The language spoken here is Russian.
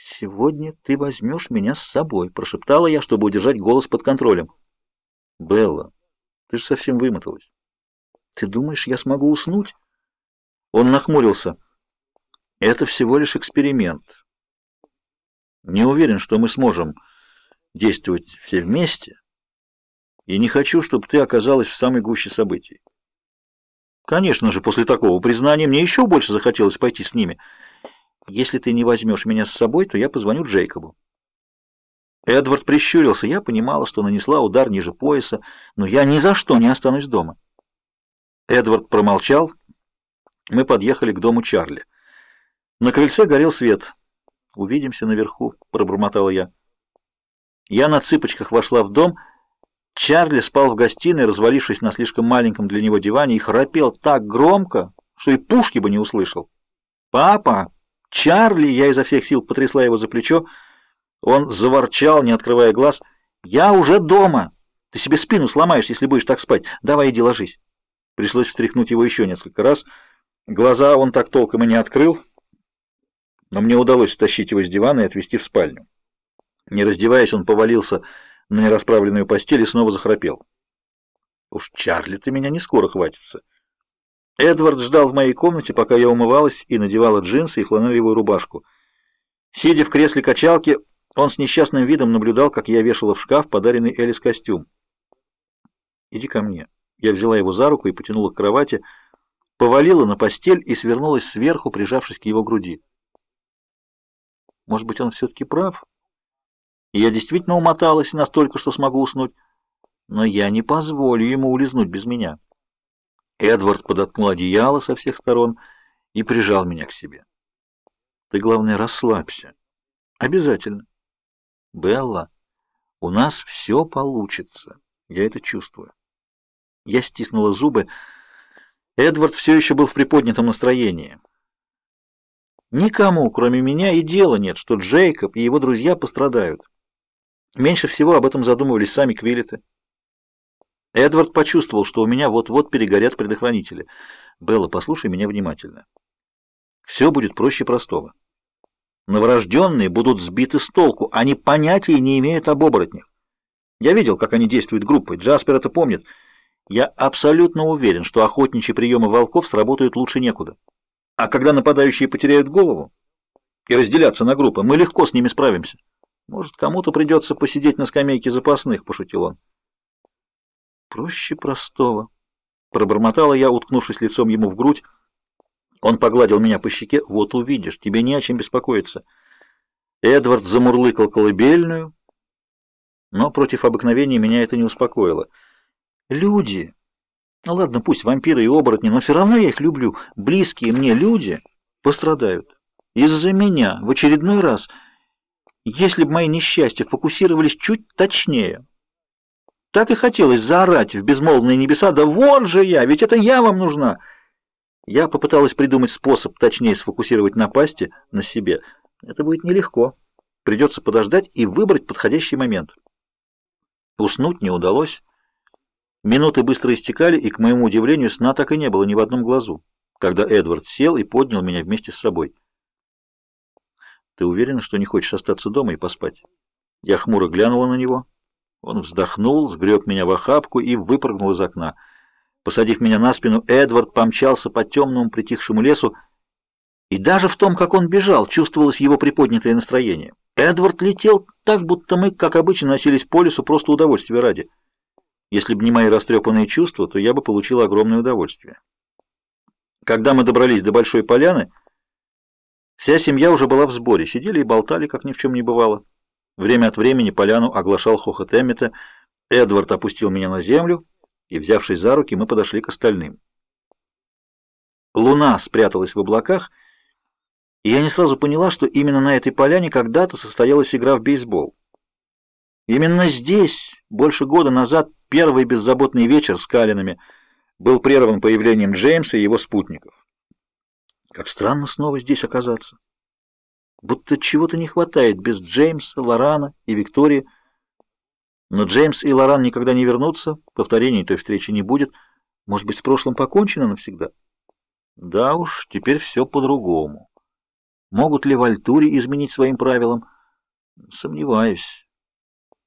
«Сегодня ты возьмешь меня с собой», — прошептала я, чтобы удержать голос под контролем. «Белла, ты же совсем вымоталась. Ты думаешь, я смогу уснуть?» Он нахмурился. «Это всего лишь эксперимент. Не уверен, что мы сможем действовать все вместе, и не хочу, чтобы ты оказалась в самой гуще событий. Конечно же, после такого признания мне еще больше захотелось пойти с ними». Если ты не возьмешь меня с собой, то я позвоню Джейкобу. Эдвард прищурился. Я понимала, что нанесла удар ниже пояса, но я ни за что не останусь дома. Эдвард промолчал. Мы подъехали к дому Чарли. На крыльце горел свет. «Увидимся наверху», — пробормотала я. Я на цыпочках вошла в дом. Чарли спал в гостиной, развалившись на слишком маленьком для него диване, и храпел так громко, что и пушки бы не услышал. «Папа!» «Чарли!» — я изо всех сил потрясла его за плечо. Он заворчал, не открывая глаз. «Я уже дома! Ты себе спину сломаешь, если будешь так спать. Давай иди ложись!» Пришлось встряхнуть его еще несколько раз. Глаза он так толком и не открыл, но мне удалось стащить его с дивана и отвезти в спальню. Не раздеваясь, он повалился на нерасправленную постель и снова захрапел. «Уж Чарли, ты меня не скоро хватится!» Эдвард ждал в моей комнате, пока я умывалась и надевала джинсы и фланелевую рубашку. Сидя в кресле качалки, он с несчастным видом наблюдал, как я вешала в шкаф подаренный Элис костюм. «Иди ко мне». Я взяла его за руку и потянула к кровати, повалила на постель и свернулась сверху, прижавшись к его груди. Может быть, он все-таки прав? Я действительно умоталась настолько, что смогу уснуть, но я не позволю ему улизнуть без меня. Эдвард подоткнул одеяло со всех сторон и прижал меня к себе. Ты, главное, расслабься. Обязательно. Белла, у нас все получится. Я это чувствую. Я стиснула зубы. Эдвард все еще был в приподнятом настроении. Никому, кроме меня, и дела нет, что Джейкоб и его друзья пострадают. Меньше всего об этом задумывались сами Квиллеты. Эдвард почувствовал, что у меня вот-вот перегорят предохранители. Белла, послушай меня внимательно. Все будет проще простого. Новорожденные будут сбиты с толку, они понятия не имеют об оборотнях. Я видел, как они действуют группой, Джаспер это помнит. Я абсолютно уверен, что охотничьи приемы волков сработают лучше некуда. А когда нападающие потеряют голову и разделятся на группы, мы легко с ними справимся. Может, кому-то придется посидеть на скамейке запасных, пошутил он. Проще простого. Пробормотала я, уткнувшись лицом ему в грудь. Он погладил меня по щеке. Вот увидишь, тебе не о чем беспокоиться. Эдвард замурлыкал колыбельную, но против обыкновения меня это не успокоило. Люди. Ну ладно, пусть вампиры и оборотни, но все равно я их люблю. Близкие мне люди пострадают. Из-за меня в очередной раз. Если бы мои несчастья фокусировались чуть точнее, так и хотелось заорать в безмолвные небеса, да вон же я, ведь это я вам нужна. Я попыталась придумать способ точнее сфокусировать напасти на себе. Это будет нелегко. Придется подождать и выбрать подходящий момент. Уснуть не удалось. Минуты быстро истекали, и, к моему удивлению, сна так и не было ни в одном глазу, когда Эдвард сел и поднял меня вместе с собой. «Ты уверена, что не хочешь остаться дома и поспать?» Я хмуро глянула на него. Он вздохнул, сгреб меня в охапку и выпрыгнул из окна. Посадив меня на спину, Эдвард помчался по темному притихшему лесу, и даже в том, как он бежал, чувствовалось его приподнятое настроение. Эдвард летел так, будто мы, как обычно, носились по лесу просто удовольствия ради. Если бы не мои растрепанные чувства, то я бы получил огромное удовольствие. Когда мы добрались до Большой Поляны, вся семья уже была в сборе, сидели и болтали, как ни в чем не бывало. Время от времени поляну оглашал хохот Эммета. Эдвард опустил меня на землю, и, взявшись за руки, мы подошли к остальным. Луна спряталась в облаках, и я не сразу поняла, что именно на этой поляне когда-то состоялась игра в бейсбол. Именно здесь, больше года назад, первый беззаботный вечер с Калинами был прерван появлением Джеймса и его спутников. Как странно снова здесь оказаться будто чего-то не хватает без Джеймса, Лорана и Виктории. Но Джеймс и Лоран никогда не вернутся, повторений той встречи не будет. Может быть, с прошлым покончено навсегда? Да уж, теперь все по-другому. Могут ли в Альтуре изменить своим правилам? Сомневаюсь.